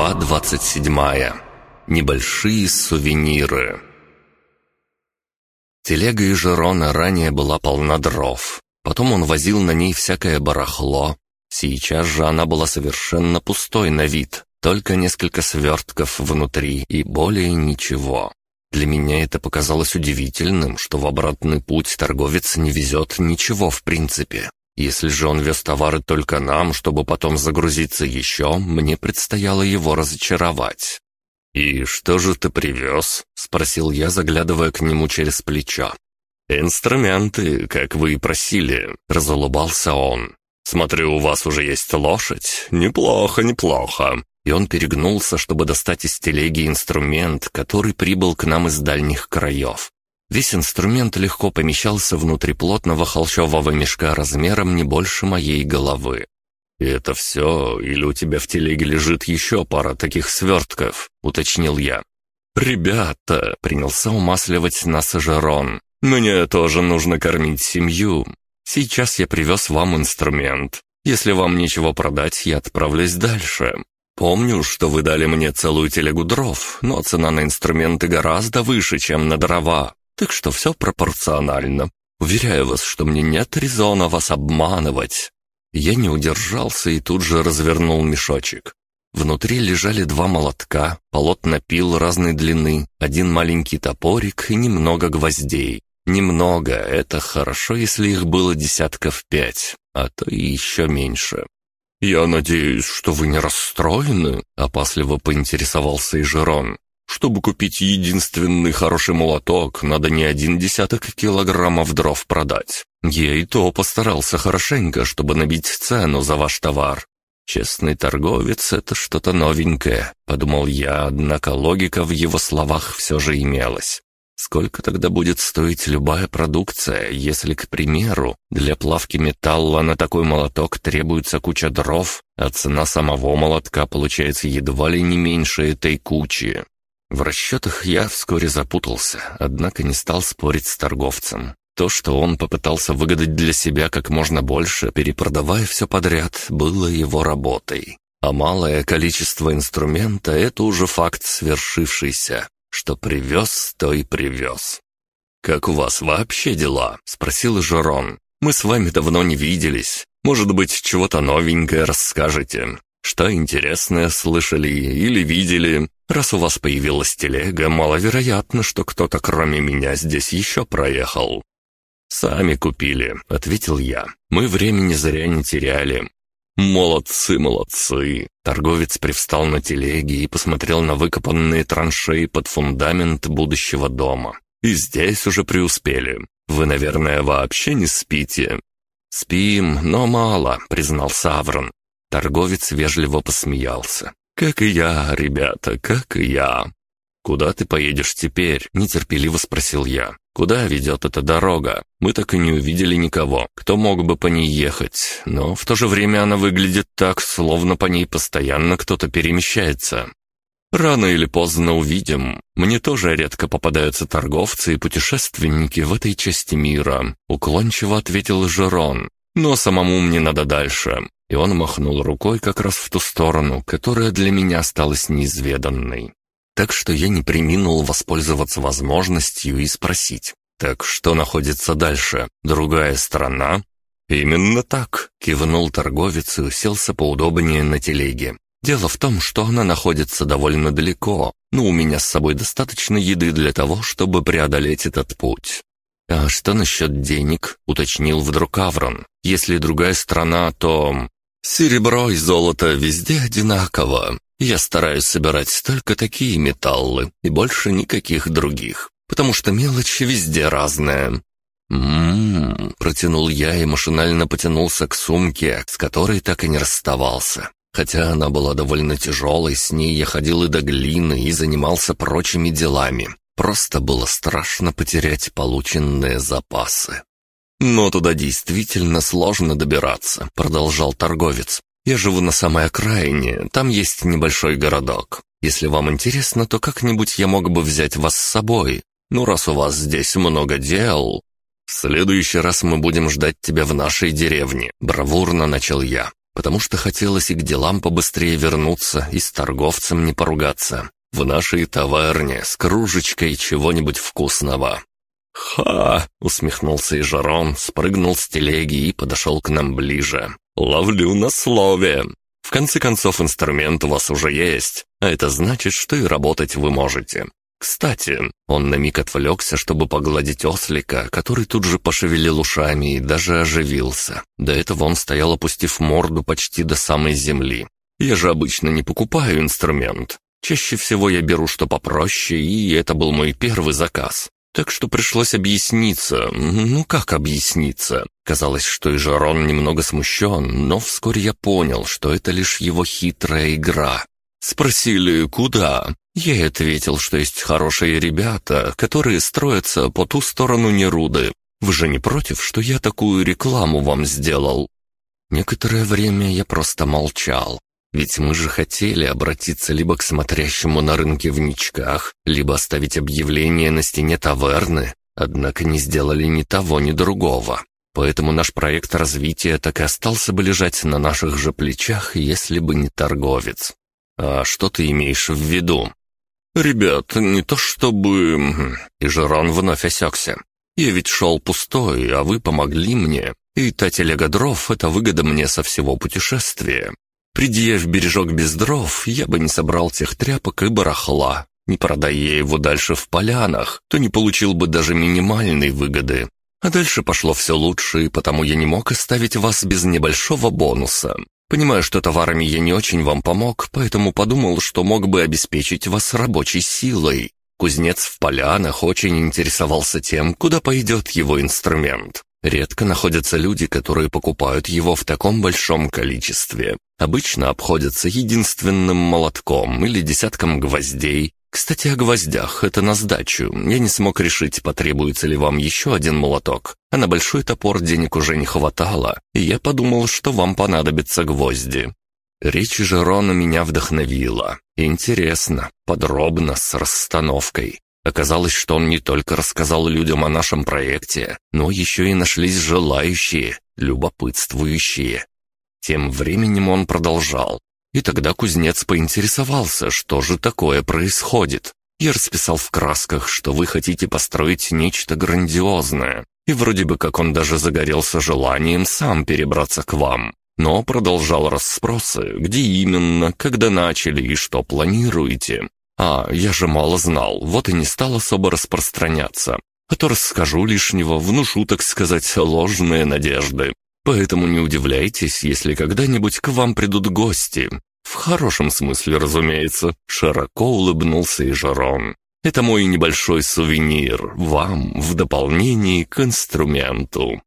Глава 27. Небольшие сувениры. Телега и Жерона ранее была полна дров. Потом он возил на ней всякое барахло. Сейчас же она была совершенно пустой на вид, только несколько свертков внутри и более ничего. Для меня это показалось удивительным, что в обратный путь торговец не везет ничего в принципе. Если же он вез товары только нам, чтобы потом загрузиться еще, мне предстояло его разочаровать. «И что же ты привез?» — спросил я, заглядывая к нему через плечо. «Инструменты, как вы и просили», — разулыбался он. «Смотрю, у вас уже есть лошадь. Неплохо, неплохо». И он перегнулся, чтобы достать из телеги инструмент, который прибыл к нам из дальних краев. Весь инструмент легко помещался внутри плотного холщового мешка размером не больше моей головы. «И это все? Или у тебя в телеге лежит еще пара таких свертков?» — уточнил я. «Ребята!» — принялся умасливать нас Жерон. «Мне тоже нужно кормить семью. Сейчас я привез вам инструмент. Если вам нечего продать, я отправлюсь дальше. Помню, что вы дали мне целую телегу дров, но цена на инструменты гораздо выше, чем на дрова. Так что все пропорционально. Уверяю вас, что мне нет резона вас обманывать». Я не удержался и тут же развернул мешочек. Внутри лежали два молотка, полотна пил разной длины, один маленький топорик и немного гвоздей. Немного, это хорошо, если их было десятков пять, а то и еще меньше. «Я надеюсь, что вы не расстроены?» — опасливо поинтересовался и Жерон. Чтобы купить единственный хороший молоток, надо не один десяток килограммов дров продать. Я и то постарался хорошенько, чтобы набить цену за ваш товар. Честный торговец — это что-то новенькое, подумал я, однако логика в его словах все же имелась. Сколько тогда будет стоить любая продукция, если, к примеру, для плавки металла на такой молоток требуется куча дров, а цена самого молотка получается едва ли не меньше этой кучи? В расчетах я вскоре запутался, однако не стал спорить с торговцем. То, что он попытался выгадать для себя как можно больше, перепродавая все подряд, было его работой. А малое количество инструмента — это уже факт свершившийся. Что привез, то и привез. «Как у вас вообще дела?» — спросил Жерон. «Мы с вами давно не виделись. Может быть, чего-то новенькое расскажете? Что интересное слышали или видели? Раз у вас появилась телега, маловероятно, что кто-то кроме меня здесь еще проехал». «Сами купили», — ответил я. «Мы времени зря не теряли». «Молодцы, молодцы!» Торговец привстал на телеге и посмотрел на выкопанные траншеи под фундамент будущего дома. «И здесь уже преуспели. Вы, наверное, вообще не спите?» «Спим, но мало», — признал Саврон. Торговец вежливо посмеялся. «Как и я, ребята, как и я». «Куда ты поедешь теперь?» — нетерпеливо спросил я. «Куда ведет эта дорога? Мы так и не увидели никого, кто мог бы по ней ехать, но в то же время она выглядит так, словно по ней постоянно кто-то перемещается». «Рано или поздно увидим. Мне тоже редко попадаются торговцы и путешественники в этой части мира», — уклончиво ответил Жерон. «Но самому мне надо дальше и он махнул рукой как раз в ту сторону, которая для меня осталась неизведанной. Так что я не приминул воспользоваться возможностью и спросить, «Так что находится дальше? Другая страна?» «Именно так», — кивнул торговец и уселся поудобнее на телеге. «Дело в том, что она находится довольно далеко, но у меня с собой достаточно еды для того, чтобы преодолеть этот путь». «А что насчет денег?» — уточнил вдруг Аврон. «Если другая страна, то...» Серебро и золото везде одинаково. Я стараюсь собирать только такие металлы и больше никаких других, потому что мелочь везде разная. «М-м-м», протянул я и машинально потянулся к сумке, с которой так и не расставался. Хотя она была довольно тяжелой, с ней я ходил и до глины, и занимался прочими делами. Просто было страшно потерять полученные запасы. «Но туда действительно сложно добираться», — продолжал торговец. «Я живу на самой окраине, там есть небольшой городок. Если вам интересно, то как-нибудь я мог бы взять вас с собой. Ну, раз у вас здесь много дел...» «В следующий раз мы будем ждать тебя в нашей деревне», — бравурно начал я. потому что хотелось и к делам побыстрее вернуться, и с торговцем не поругаться. В нашей таверне с кружечкой чего-нибудь вкусного. «Ха!» — усмехнулся и Жарон, спрыгнул с телеги и подошел к нам ближе. «Ловлю на слове! В конце концов, инструмент у вас уже есть, а это значит, что и работать вы можете. Кстати, он на миг отвлекся, чтобы погладить ослика, который тут же пошевелил ушами и даже оживился. До этого он стоял, опустив морду почти до самой земли. Я же обычно не покупаю инструмент. Чаще всего я беру что попроще, и это был мой первый заказ. Так что пришлось объясниться. Ну как объясниться? Казалось, что и Жарон немного смущен, но вскоре я понял, что это лишь его хитрая игра. Спросили, куда? Я ответил, что есть хорошие ребята, которые строятся по ту сторону Неруды. Вы же не против, что я такую рекламу вам сделал? Некоторое время я просто молчал. Ведь мы же хотели обратиться либо к смотрящему на рынке в ничках, либо оставить объявление на стене таверны, однако не сделали ни того, ни другого. Поэтому наш проект развития так и остался бы лежать на наших же плечах, если бы не торговец. А что ты имеешь в виду? «Ребят, не то чтобы...» И Жерон вновь осекся. «Я ведь шел пустой, а вы помогли мне. И та телега дров — это выгода мне со всего путешествия. Приди я в бережок без дров, я бы не собрал тех тряпок и барахла. Не продай я его дальше в полянах, то не получил бы даже минимальной выгоды. А дальше пошло все лучше, и потому я не мог оставить вас без небольшого бонуса. Понимаю, что товарами я не очень вам помог, поэтому подумал, что мог бы обеспечить вас рабочей силой. Кузнец в полянах очень интересовался тем, куда пойдет его инструмент. Редко находятся люди, которые покупают его в таком большом количестве. Обычно обходятся единственным молотком или десятком гвоздей. Кстати, о гвоздях, это на сдачу. Я не смог решить, потребуется ли вам еще один молоток. А на большой топор денег уже не хватало, и я подумал, что вам понадобятся гвозди. Речь Жерона меня вдохновила. Интересно, подробно, с расстановкой. Оказалось, что он не только рассказал людям о нашем проекте, но еще и нашлись желающие, любопытствующие. Тем временем он продолжал. И тогда кузнец поинтересовался, что же такое происходит. Я расписал в красках, что вы хотите построить нечто грандиозное. И вроде бы как он даже загорелся желанием сам перебраться к вам. Но продолжал расспросы, где именно, когда начали и что планируете. А, я же мало знал, вот и не стал особо распространяться. А то расскажу лишнего, внушу, так сказать, ложные надежды. Поэтому не удивляйтесь, если когда-нибудь к вам придут гости. В хорошем смысле, разумеется, широко улыбнулся и Жарон. Это мой небольшой сувенир вам в дополнение к инструменту.